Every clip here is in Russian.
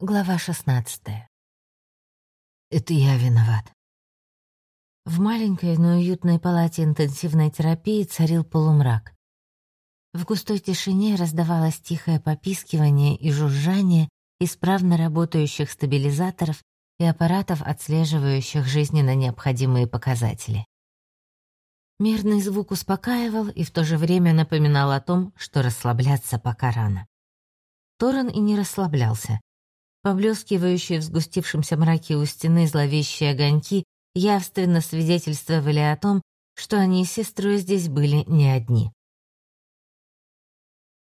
Глава шестнадцатая. Это я виноват. В маленькой, но уютной палате интенсивной терапии царил полумрак. В густой тишине раздавалось тихое попискивание и жужжание исправно работающих стабилизаторов и аппаратов, отслеживающих жизненно необходимые показатели. Мирный звук успокаивал и в то же время напоминал о том, что расслабляться пока рано. Торрен и не расслаблялся. Поблескивающие в сгустившемся мраке у стены зловещие огоньки явственно свидетельствовали о том, что они с сестрой здесь были не одни.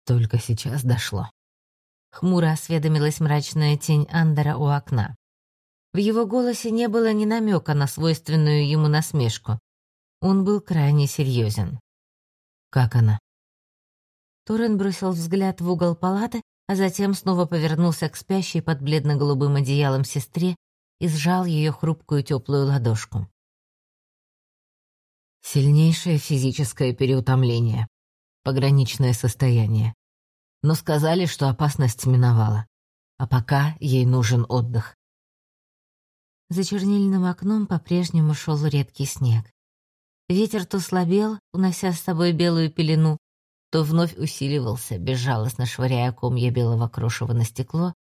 Только сейчас дошло. Хмуро осведомилась мрачная тень Андера у окна. В его голосе не было ни намека на свойственную ему насмешку. Он был крайне серьезен. «Как она?» Торрен бросил взгляд в угол палаты а затем снова повернулся к спящей под бледно-голубым одеялом сестре и сжал ее хрупкую теплую ладошку. Сильнейшее физическое переутомление, пограничное состояние. Но сказали, что опасность миновала, а пока ей нужен отдых. За чернильным окном по-прежнему шел редкий снег. Ветер то слабел, унося с собой белую пелену, то вновь усиливался, безжалостно швыряя комья белого крошева на стекло,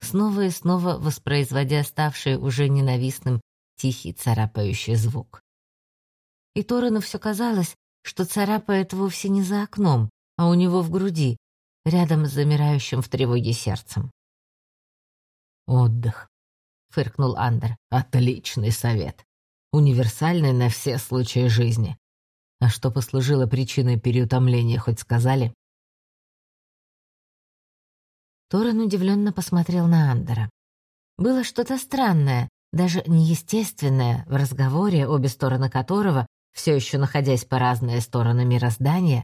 снова и снова воспроизводя ставший уже ненавистным тихий царапающий звук. И Торану все казалось, что царапает вовсе не за окном, а у него в груди, рядом с замирающим в тревоге сердцем. «Отдых», — фыркнул Андер. «Отличный совет. Универсальный на все случаи жизни. А что послужило причиной переутомления, хоть сказали? Торрен удивленно посмотрел на Андера. Было что-то странное, даже неестественное в разговоре, обе стороны которого, все еще находясь по разные стороны мироздания,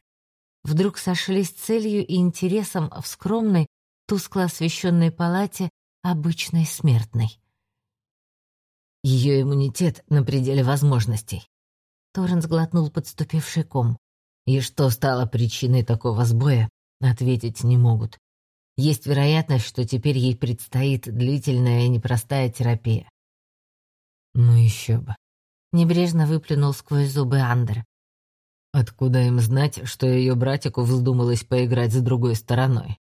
вдруг сошлись целью и интересом в скромной, тускло освещенной палате обычной смертной. Ее иммунитет на пределе возможностей. Торрен сглотнул подступивший ком. И что стало причиной такого сбоя, ответить не могут. Есть вероятность, что теперь ей предстоит длительная и непростая терапия. Ну еще бы. Небрежно выплюнул сквозь зубы Андер. Откуда им знать, что ее братику вздумалось поиграть с другой стороной?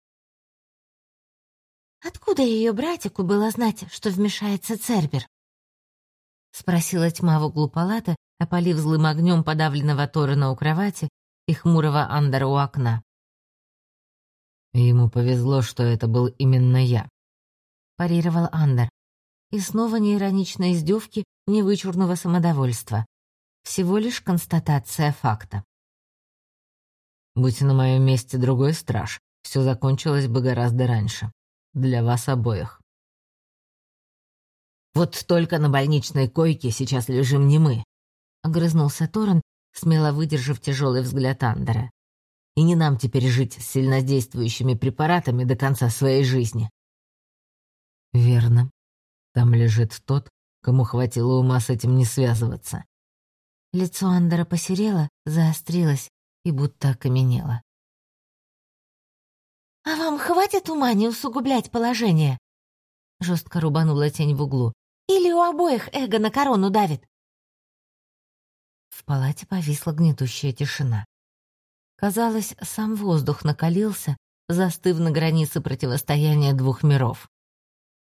Откуда ее братику было знать, что вмешается Цербер? Спросила тьма в углу палаты, опалив злым огнем подавленного Торена у кровати и хмурого Андера у окна. «Ему повезло, что это был именно я», — парировал Андер. И снова ни ироничной издевки, ни вычурного самодовольства. Всего лишь констатация факта. «Будь на моем месте другой страж, все закончилось бы гораздо раньше. Для вас обоих». «Вот только на больничной койке сейчас лежим не мы, — огрызнулся Торрен, смело выдержав тяжелый взгляд Андера. «И не нам теперь жить с сильнодействующими препаратами до конца своей жизни». «Верно. Там лежит тот, кому хватило ума с этим не связываться». Лицо Андера посерело, заострилось и будто окаменело. «А вам хватит ума не усугублять положение?» Жестко рубанула тень в углу. «Или у обоих эго на корону давит?» В палате повисла гнетущая тишина. Казалось, сам воздух накалился, застыв на границе противостояния двух миров.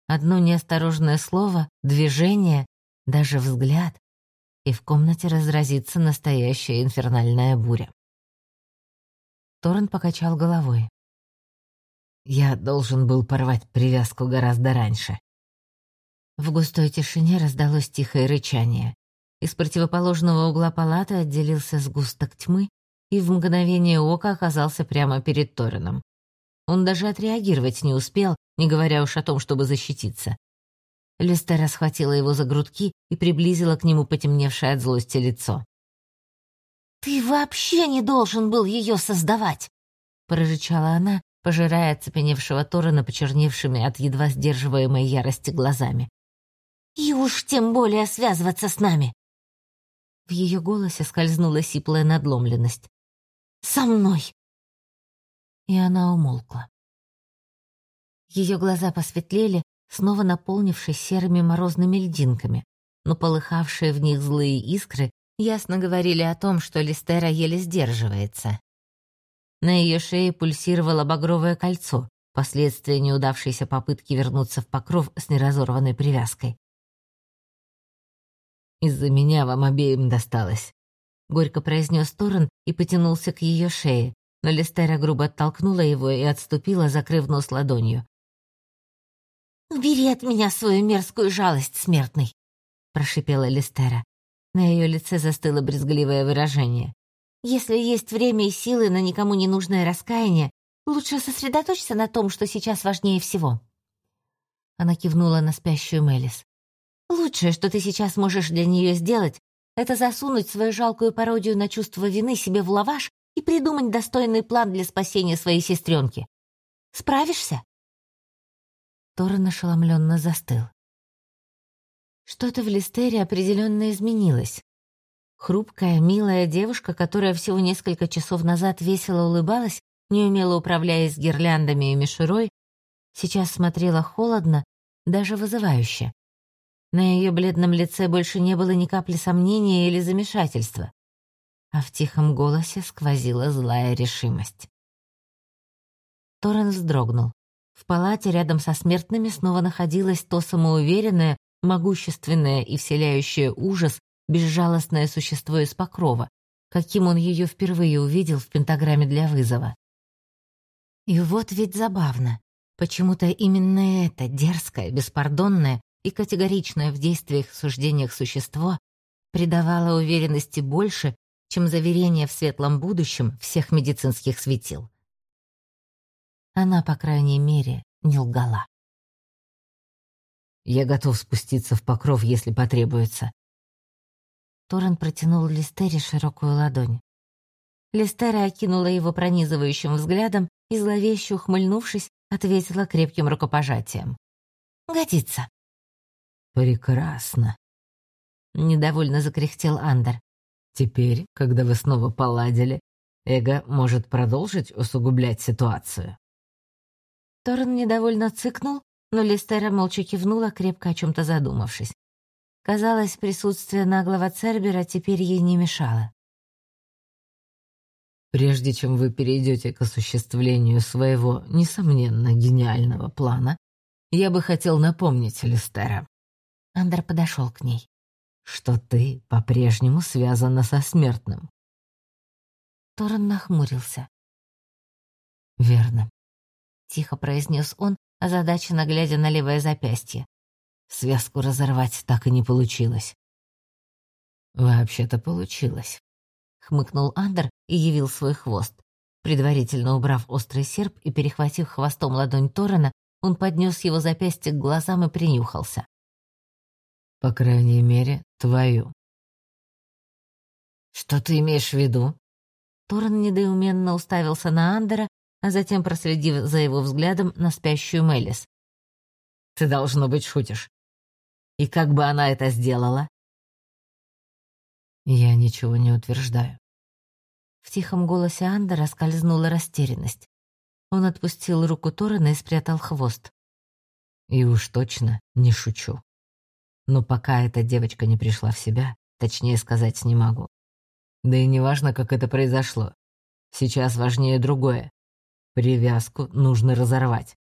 Одно неосторожное слово, движение, даже взгляд, и в комнате разразится настоящая инфернальная буря. Торрен покачал головой. «Я должен был порвать привязку гораздо раньше». В густой тишине раздалось тихое рычание. Из противоположного угла палаты отделился сгусток тьмы и в мгновение ока оказался прямо перед Торином. Он даже отреагировать не успел, не говоря уж о том, чтобы защититься. Листера схватила его за грудки и приблизила к нему потемневшее от злости лицо. «Ты вообще не должен был ее создавать!» — прорычала она, пожирая оцепеневшего Торана почерневшими от едва сдерживаемой ярости глазами. «И уж тем более связываться с нами!» В ее голосе скользнула сиплая надломленность. «Со мной!» И она умолкла. Ее глаза посветлели, снова наполнившись серыми морозными льдинками, но полыхавшие в них злые искры ясно говорили о том, что Листера еле сдерживается. На ее шее пульсировало багровое кольцо, последствия неудавшейся попытки вернуться в покров с неразорванной привязкой. «Из-за меня вам обеим досталось», — горько произнес Торрен и потянулся к ее шее, но Листера грубо оттолкнула его и отступила, закрыв нос ладонью. «Убери от меня свою мерзкую жалость, смертный!» — прошипела Листера. На ее лице застыло брезгливое выражение. «Если есть время и силы на никому не нужное раскаяние, лучше сосредоточься на том, что сейчас важнее всего». Она кивнула на спящую Мелис. «Лучшее, что ты сейчас можешь для нее сделать, это засунуть свою жалкую пародию на чувство вины себе в лаваш и придумать достойный план для спасения своей сестренки. Справишься?» Торрен ошеломленно застыл. Что-то в Листере определенно изменилось. Хрупкая, милая девушка, которая всего несколько часов назад весело улыбалась, неумело управляясь гирляндами и мишурой, сейчас смотрела холодно, даже вызывающе. На ее бледном лице больше не было ни капли сомнения или замешательства, а в тихом голосе сквозила злая решимость. Торрен вздрогнул. В палате рядом со смертными снова находилось то самоуверенное, могущественное и вселяющее ужас безжалостное существо из покрова, каким он ее впервые увидел в пентаграмме для вызова. И вот ведь забавно. Почему-то именно это дерзкое, беспардонное и категоричное в действиях и суждениях существо придавало уверенности больше, чем заверение в светлом будущем всех медицинских светил. Она, по крайней мере, не лгала. Я готов спуститься в покров, если потребуется. Торрен протянул Листере широкую ладонь. Листера окинула его пронизывающим взглядом и, зловеще ухмыльнувшись, ответила крепким рукопожатием. «Годится». «Прекрасно», — недовольно закряхтел Андер. «Теперь, когда вы снова поладили, Эго может продолжить усугублять ситуацию». Торрен недовольно цыкнул, но Листера молча кивнула, крепко о чем-то задумавшись. Казалось, присутствие наглого Цербера теперь ей не мешало. Прежде чем вы перейдете к осуществлению своего, несомненно, гениального плана, я бы хотел напомнить Листера. Андер подошел к ней. Что ты по-прежнему связана со смертным. Торрен нахмурился. «Верно», — тихо произнес он, озадаченно глядя на левое запястье. Связку разорвать так и не получилось. «Вообще-то получилось», — хмыкнул Андер и явил свой хвост. Предварительно убрав острый серп и перехватив хвостом ладонь Торрена, он поднес его запястье к глазам и принюхался. «По крайней мере, твою». «Что ты имеешь в виду?» Торрен недоуменно уставился на Андера, а затем проследив за его взглядом на спящую Мелис. «Ты, должно быть, шутишь. И как бы она это сделала?» «Я ничего не утверждаю». В тихом голосе Андера скользнула растерянность. Он отпустил руку Торрена и спрятал хвост. «И уж точно не шучу. Но пока эта девочка не пришла в себя, точнее сказать не могу. Да и неважно, как это произошло. Сейчас важнее другое. Привязку нужно разорвать.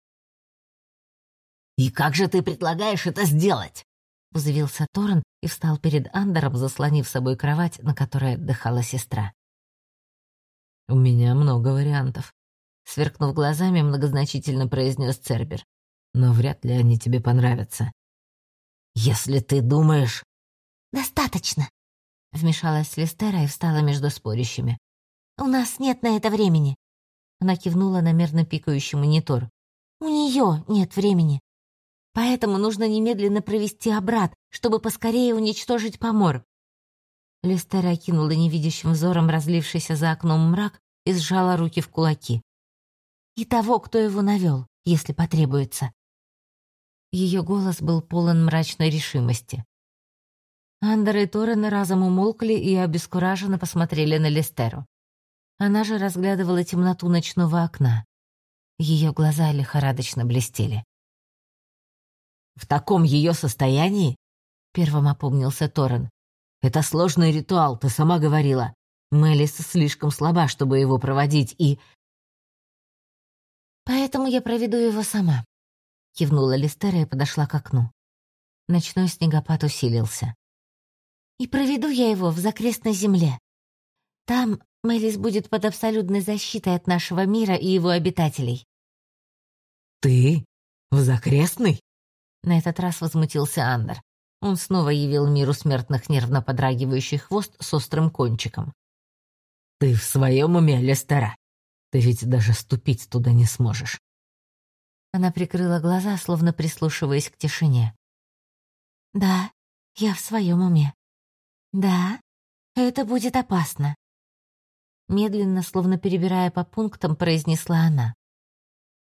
«И как же ты предлагаешь это сделать?» — взвился Торрен и встал перед Андером, заслонив собой кровать, на которой отдыхала сестра. «У меня много вариантов», — сверкнув глазами, многозначительно произнес Цербер. «Но вряд ли они тебе понравятся». «Если ты думаешь...» «Достаточно», — вмешалась Листера и встала между спорящими. «У нас нет на это времени. Она кивнула на мерно пикающий монитор. «У нее нет времени. Поэтому нужно немедленно провести обрат, чтобы поскорее уничтожить помор». Листера окинула невидящим взором разлившийся за окном мрак и сжала руки в кулаки. «И того, кто его навел, если потребуется». Ее голос был полон мрачной решимости. Андер и Торрен разом умолкли и обескураженно посмотрели на Листеру. Она же разглядывала темноту ночного окна. Ее глаза лихорадочно блестели. В таком ее состоянии?» Первым опомнился Торрен. «Это сложный ритуал, ты сама говорила. Мелис слишком слаба, чтобы его проводить, и...» «Поэтому я проведу его сама», — кивнула Листера и подошла к окну. Ночной снегопад усилился. «И проведу я его в закрестной земле. Там Мелис будет под абсолютной защитой от нашего мира и его обитателей». «Ты? В закрестной?» На этот раз возмутился Андер. Он снова явил миру смертных нервно подрагивающий хвост с острым кончиком. «Ты в своем уме, Лестера? Ты ведь даже ступить туда не сможешь». Она прикрыла глаза, словно прислушиваясь к тишине. «Да, я в своем уме. Да, это будет опасно». Медленно, словно перебирая по пунктам, произнесла она.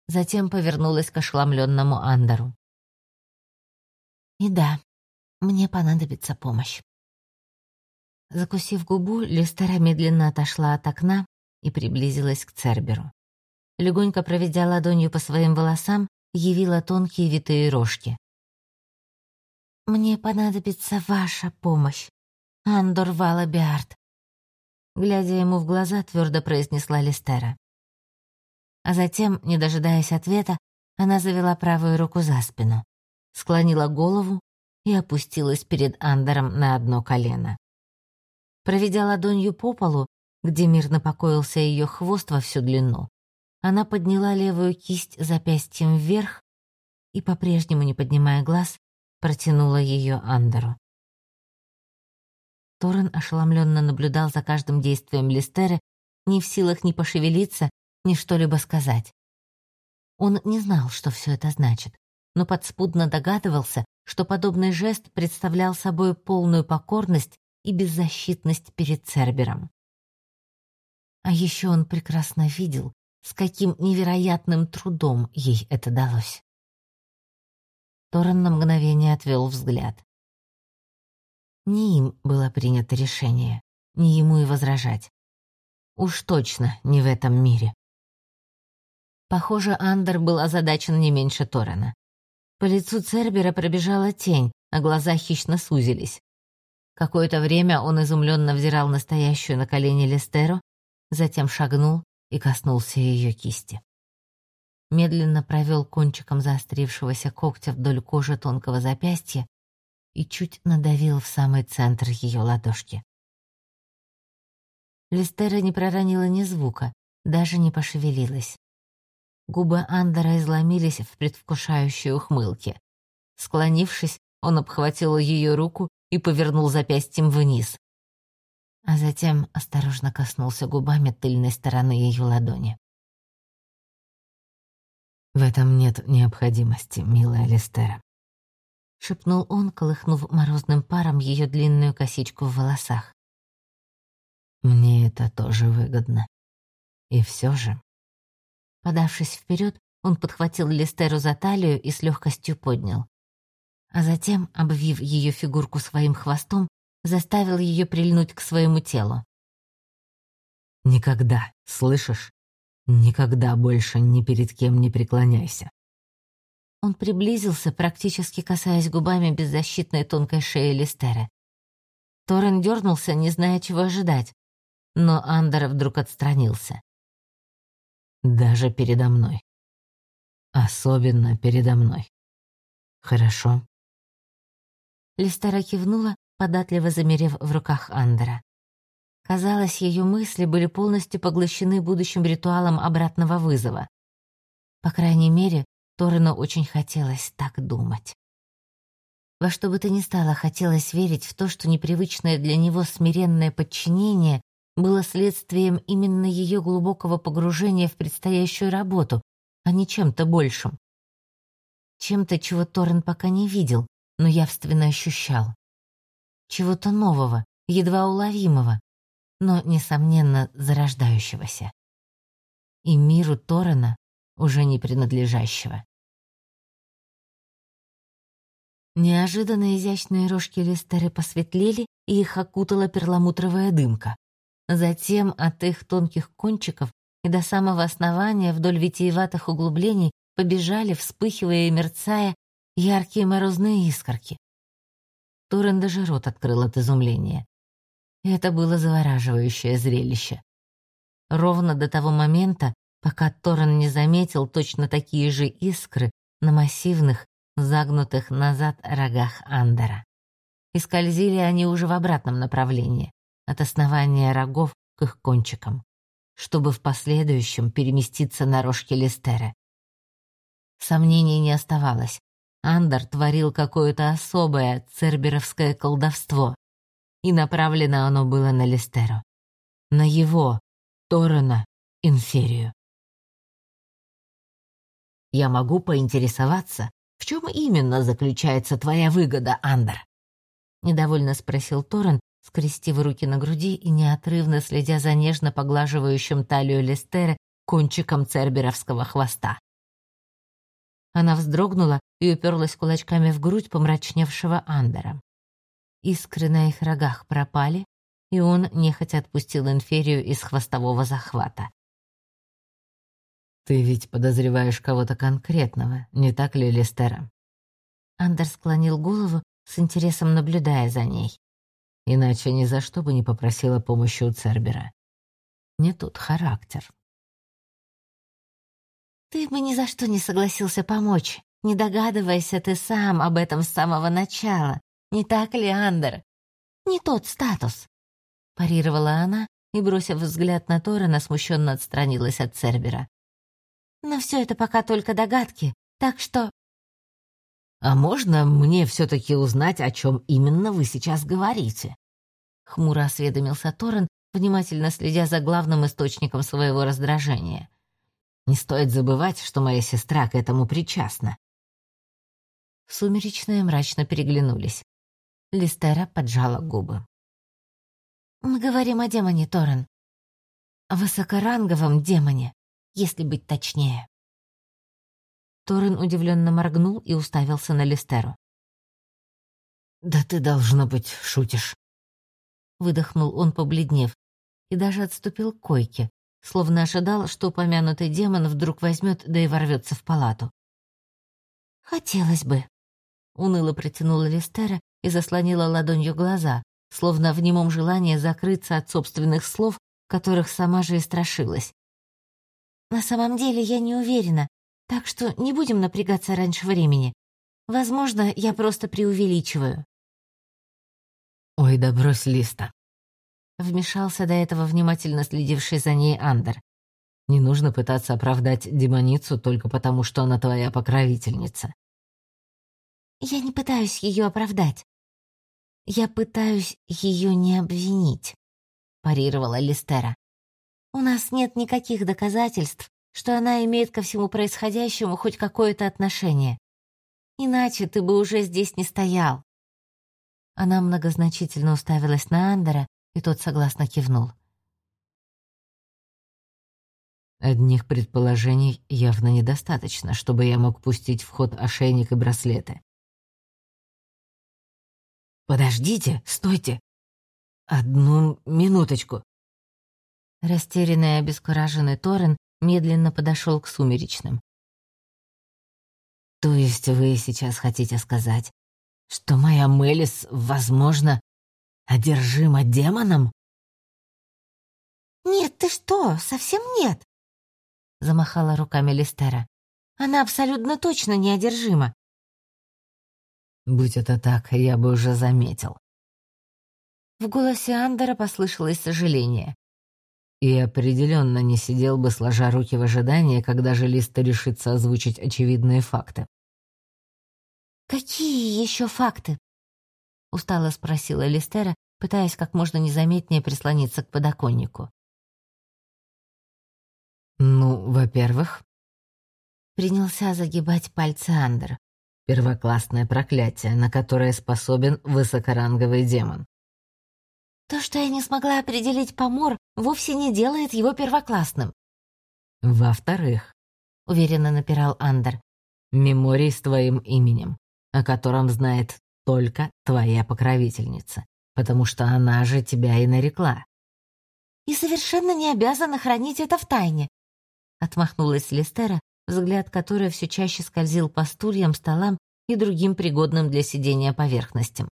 Затем повернулась к ошеломленному Андеру. «И да, мне понадобится помощь». Закусив губу, Листера медленно отошла от окна и приблизилась к Церберу. Легонько проведя ладонью по своим волосам, явила тонкие витые рожки. «Мне понадобится ваша помощь, Андор Валабиард», глядя ему в глаза, твердо произнесла Листера. А затем, не дожидаясь ответа, она завела правую руку за спину, склонила голову и опустилась перед Андером на одно колено. Проведя ладонью по полу, где мирно покоился ее хвост во всю длину, она подняла левую кисть запястьем вверх и, по-прежнему не поднимая глаз, протянула ее Андеру. Торрен ошеломленно наблюдал за каждым действием Листеры, не в силах ни пошевелиться, ни что-либо сказать. Он не знал, что все это значит, но подспудно догадывался, что подобный жест представлял собой полную покорность и беззащитность перед Цербером. А еще он прекрасно видел, с каким невероятным трудом ей это далось. Торрен на мгновение отвел взгляд. Не им было принято решение, не ему и возражать. Уж точно не в этом мире. Похоже, Андер был озадачен не меньше Торрена. По лицу Цербера пробежала тень, а глаза хищно сузились. Какое-то время он изумленно взирал настоящую на колени Лестеру, затем шагнул и коснулся ее кисти. Медленно провел кончиком заострившегося когтя вдоль кожи тонкого запястья и чуть надавил в самый центр ее ладошки. Листера не проронила ни звука, даже не пошевелилась. Губы Андера изломились в предвкушающей ухмылке. Склонившись, он обхватил ее руку и повернул запястьем вниз. А затем осторожно коснулся губами тыльной стороны ее ладони. «В этом нет необходимости, милая Листера», — шепнул он, колыхнув морозным паром ее длинную косичку в волосах. «Мне это тоже выгодно. И все же...» Подавшись вперед, он подхватил Листеру за талию и с легкостью поднял а затем, обвив ее фигурку своим хвостом, заставил ее прильнуть к своему телу. «Никогда, слышишь? Никогда больше ни перед кем не преклоняйся». Он приблизился, практически касаясь губами беззащитной тонкой шеи Листеры. Торрен дернулся, не зная, чего ожидать, но Андер вдруг отстранился. «Даже передо мной. Особенно передо мной. Хорошо?» Листера кивнула, податливо замерев в руках Андера. Казалось, ее мысли были полностью поглощены будущим ритуалом обратного вызова. По крайней мере, Торину очень хотелось так думать. Во что бы то ни стало, хотелось верить в то, что непривычное для него смиренное подчинение было следствием именно ее глубокого погружения в предстоящую работу, а не чем-то большим. Чем-то, чего Торрен пока не видел, но явственно ощущал. Чего-то нового, едва уловимого, но, несомненно, зарождающегося. И миру Торрена, уже не принадлежащего. Неожиданно изящные рожки Листеры посветлели, и их окутала перламутровая дымка. Затем от их тонких кончиков и до самого основания вдоль витиеватых углублений побежали, вспыхивая и мерцая, яркие морозные искорки. Торрен даже рот открыл от изумления. Это было завораживающее зрелище. Ровно до того момента, пока Торрен не заметил точно такие же искры на массивных, загнутых назад рогах Андера. И скользили они уже в обратном направлении, от основания рогов к их кончикам, чтобы в последующем переместиться на рожки Листеры. Сомнений не оставалось. Андер творил какое-то особое церберовское колдовство, и направлено оно было на Листеру. На его, Торрена, инферию. «Я могу поинтересоваться, в чем именно заключается твоя выгода, Андер?» Недовольно спросил Торрен, скрестив руки на груди и неотрывно следя за нежно поглаживающим талию Листеры кончиком церберовского хвоста. Она вздрогнула и уперлась кулачками в грудь помрачневшего Андера. Искры на их рогах пропали, и он нехотя отпустил инферию из хвостового захвата. «Ты ведь подозреваешь кого-то конкретного, не так ли, Листера?» Андер склонил голову, с интересом наблюдая за ней. Иначе ни за что бы не попросила помощи у Цербера. Не тут характер. «Ты бы ни за что не согласился помочь, не догадывайся ты сам об этом с самого начала. Не так ли, Андер? Не тот статус», — парировала она и, бросив взгляд на Торрена, смущенно отстранилась от Цербера. «Но все это пока только догадки, так что...» «А можно мне все-таки узнать, о чем именно вы сейчас говорите?» Хмуро осведомился Торрен, внимательно следя за главным источником своего раздражения — не стоит забывать, что моя сестра к этому причастна. Сумеречные мрачно переглянулись. Листера поджала губы. «Мы говорим о демоне, Торрен. О высокоранговом демоне, если быть точнее». Торрен удивленно моргнул и уставился на Листеру. «Да ты, должно быть, шутишь», — выдохнул он, побледнев, и даже отступил к койке, словно ожидал, что упомянутый демон вдруг возьмет, да и ворвется в палату. «Хотелось бы», — уныло протянула Листера и заслонила ладонью глаза, словно в немом желании закрыться от собственных слов, которых сама же и страшилась. «На самом деле я не уверена, так что не будем напрягаться раньше времени. Возможно, я просто преувеличиваю». «Ой, да брось, Листа», Вмешался до этого внимательно следивший за ней Андер. «Не нужно пытаться оправдать демоницу только потому, что она твоя покровительница». «Я не пытаюсь ее оправдать. Я пытаюсь ее не обвинить», — парировала Листера. «У нас нет никаких доказательств, что она имеет ко всему происходящему хоть какое-то отношение. Иначе ты бы уже здесь не стоял». Она многозначительно уставилась на Андера, и тот согласно кивнул. Одних предположений явно недостаточно, чтобы я мог пустить в ход ошейник и браслеты. «Подождите, стойте! Одну минуточку!» Растерянный и обескураженный Торрен медленно подошел к сумеречным. «То есть вы сейчас хотите сказать, что моя Мелис, возможно, одержима демоном?» «Нет, ты что, совсем нет!» Замахала руками Листера. «Она абсолютно точно неодержима!» «Будь это так, я бы уже заметил». В голосе Андера послышалось сожаление. И определенно не сидел бы, сложа руки в ожидании, когда же Листа решится озвучить очевидные факты. «Какие еще факты?» — устало спросила Листера, пытаясь как можно незаметнее прислониться к подоконнику. «Ну, во-первых...» Принялся загибать пальцы Андер. «Первоклассное проклятие, на которое способен высокоранговый демон». «То, что я не смогла определить помор, вовсе не делает его первоклассным». «Во-вторых...» — уверенно напирал Андер. «Меморий с твоим именем, о котором знает только твоя покровительница, потому что она же тебя и нарекла». «И совершенно не обязана хранить это в тайне», — отмахнулась Листера, взгляд которой все чаще скользил по стульям, столам и другим пригодным для сидения поверхностям.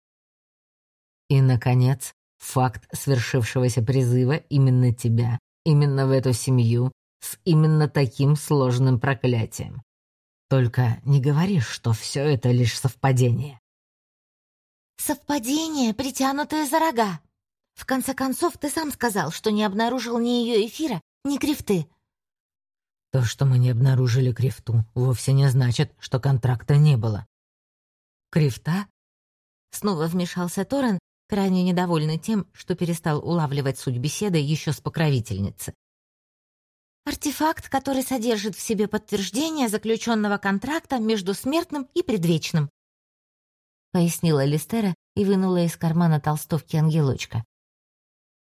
И, наконец, факт свершившегося призыва именно тебя, именно в эту семью, с именно таким сложным проклятием. Только не говори, что все это лишь совпадение. Совпадение, притянутое за рога. В конце концов, ты сам сказал, что не обнаружил ни ее эфира, ни крифты. То, что мы не обнаружили крифту, вовсе не значит, что контракта не было. Крифта? Снова вмешался Торрен, крайне недовольный тем, что перестал улавливать суть беседы еще с покровительницы. Артефакт, который содержит в себе подтверждение заключенного контракта между смертным и предвечным. Пояснила Листера и вынула из кармана толстовки ангелочка.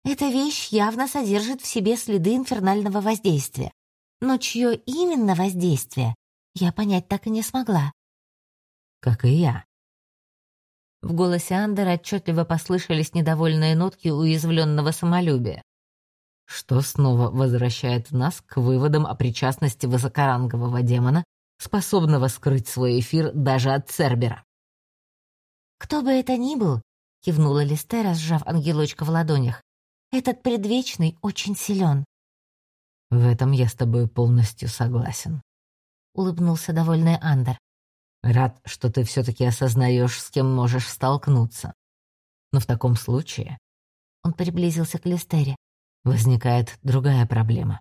Эта вещь явно содержит в себе следы инфернального воздействия. Но чье именно воздействие, я понять так и не смогла. Как и я. В голосе Андера отчетливо послышались недовольные нотки уязвленного самолюбия. Что снова возвращает нас к выводам о причастности высокорангового демона, способного скрыть свой эфир даже от Цербера. «Кто бы это ни был», — кивнула Листера, сжав ангелочка в ладонях, «этот предвечный очень силен». «В этом я с тобой полностью согласен», — улыбнулся довольный Андер. Рад, что ты все-таки осознаешь, с кем можешь столкнуться. Но в таком случае... Он приблизился к Листере. Возникает другая проблема.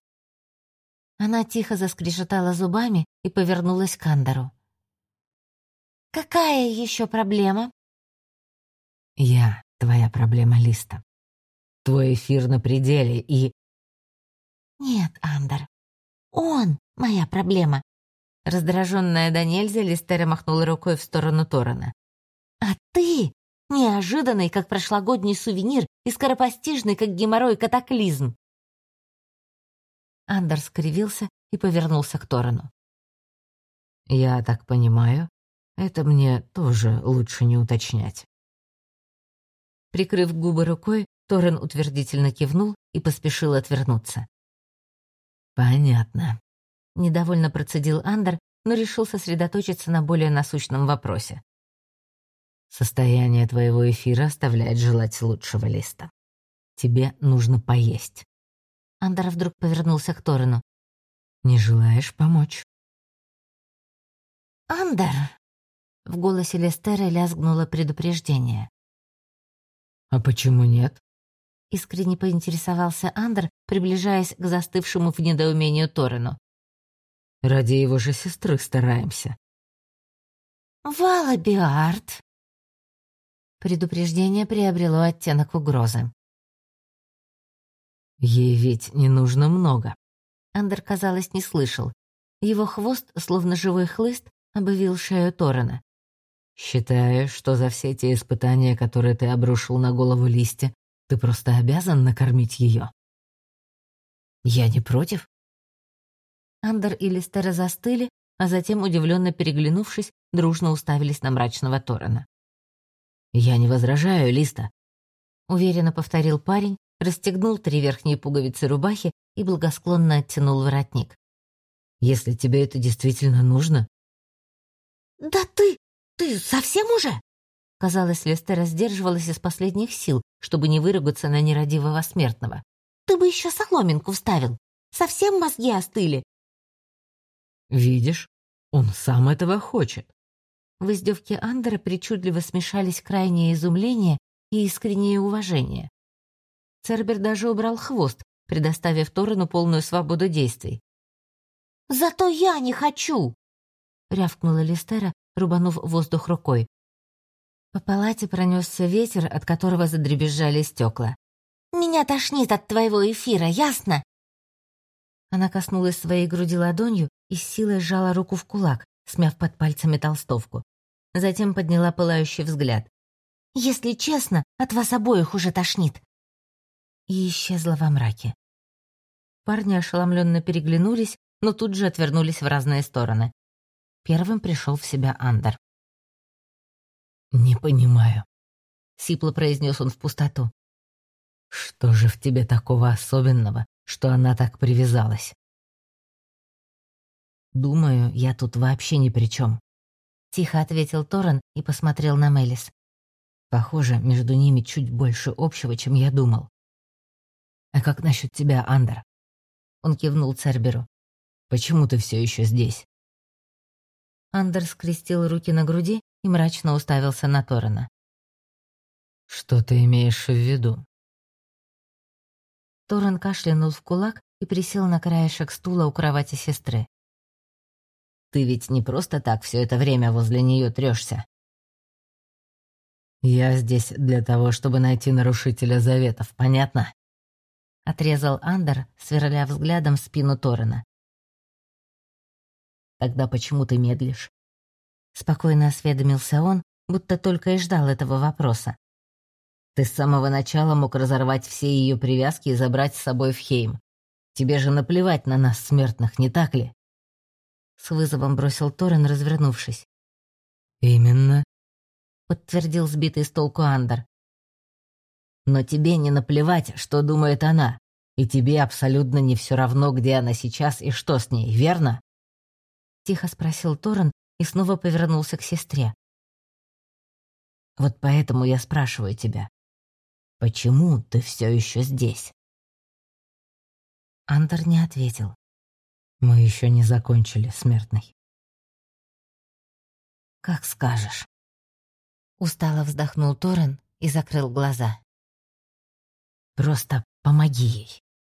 Она тихо заскрежетала зубами и повернулась к Андеру. «Какая еще проблема?» «Я твоя проблема, Листа. Твой эфир на пределе и...» «Нет, Андер, он моя проблема. Раздраженная до нельзя, Листера махнула рукой в сторону Торана. «А ты неожиданный, как прошлогодний сувенир, и скоропостижный, как геморрой катаклизм!» Андер скривился и повернулся к Торану. «Я так понимаю, это мне тоже лучше не уточнять». Прикрыв губы рукой, Торрен утвердительно кивнул и поспешил отвернуться. «Понятно», Недовольно процедил Андер, но решил сосредоточиться на более насущном вопросе. «Состояние твоего эфира оставляет желать лучшего листа. Тебе нужно поесть». Андер вдруг повернулся к Торену. «Не желаешь помочь?» «Андер!» В голосе Лестера лязгнуло предупреждение. «А почему нет?» Искренне поинтересовался Андер, приближаясь к застывшему в недоумении Торену. Ради его же сестры стараемся. Валабиард. Предупреждение приобрело оттенок угрозы. Ей ведь не нужно много. Андер, казалось, не слышал. Его хвост, словно живой хлыст, обывил шею Торана. «Считаю, что за все те испытания, которые ты обрушил на голову листья, ты просто обязан накормить ее». «Я не против», Андер и Листера застыли, а затем, удивленно переглянувшись, дружно уставились на мрачного Торана. «Я не возражаю, Листа», — уверенно повторил парень, расстегнул три верхние пуговицы рубахи и благосклонно оттянул воротник. «Если тебе это действительно нужно...» «Да ты... ты совсем уже?» Казалось, Лестера сдерживалась из последних сил, чтобы не выругаться на нерадивого смертного. «Ты бы еще соломинку вставил! Совсем мозги остыли!» Видишь, он сам этого хочет. В издевке Андера причудливо смешались крайнее изумление и искреннее уважение. Цербер даже убрал хвост, предоставив Торену полную свободу действий. «Зато я не хочу!» — рявкнула Листера, рубанув воздух рукой. По палате пронесся ветер, от которого задребезжали стекла. «Меня тошнит от твоего эфира, ясно?» Она коснулась своей груди ладонью и с силой сжала руку в кулак, смяв под пальцами толстовку. Затем подняла пылающий взгляд. «Если честно, от вас обоих уже тошнит!» И исчезла во мраке. Парни ошеломленно переглянулись, но тут же отвернулись в разные стороны. Первым пришел в себя Андер. «Не понимаю», — сипло произнес он в пустоту. «Что же в тебе такого особенного, что она так привязалась?» Думаю, я тут вообще ни при чем. — тихо ответил Торрен и посмотрел на Мелис. «Похоже, между ними чуть больше общего, чем я думал. А как насчет тебя, Андер?» Он кивнул Церберу. «Почему ты все еще здесь?» Андер скрестил руки на груди и мрачно уставился на Торрена. «Что ты имеешь в виду?» Торрен кашлянул в кулак и присел на краешек стула у кровати сестры. «Ты ведь не просто так все это время возле нее трешься. «Я здесь для того, чтобы найти нарушителя заветов, понятно?» Отрезал Андер, сверля взглядом спину Торрена. «Тогда почему ты медлишь?» Спокойно осведомился он, будто только и ждал этого вопроса. Ты с самого начала мог разорвать все ее привязки и забрать с собой в Хейм. Тебе же наплевать на нас, смертных, не так ли?» С вызовом бросил Торрен, развернувшись. «Именно», — подтвердил сбитый с толку Андер. «Но тебе не наплевать, что думает она, и тебе абсолютно не все равно, где она сейчас и что с ней, верно?» Тихо спросил Торрен и снова повернулся к сестре. «Вот поэтому я спрашиваю тебя, Почему ты все еще здесь?» Андер не ответил. «Мы еще не закончили, смертный». «Как скажешь». Устало вздохнул Торрен и закрыл глаза. «Просто помоги ей».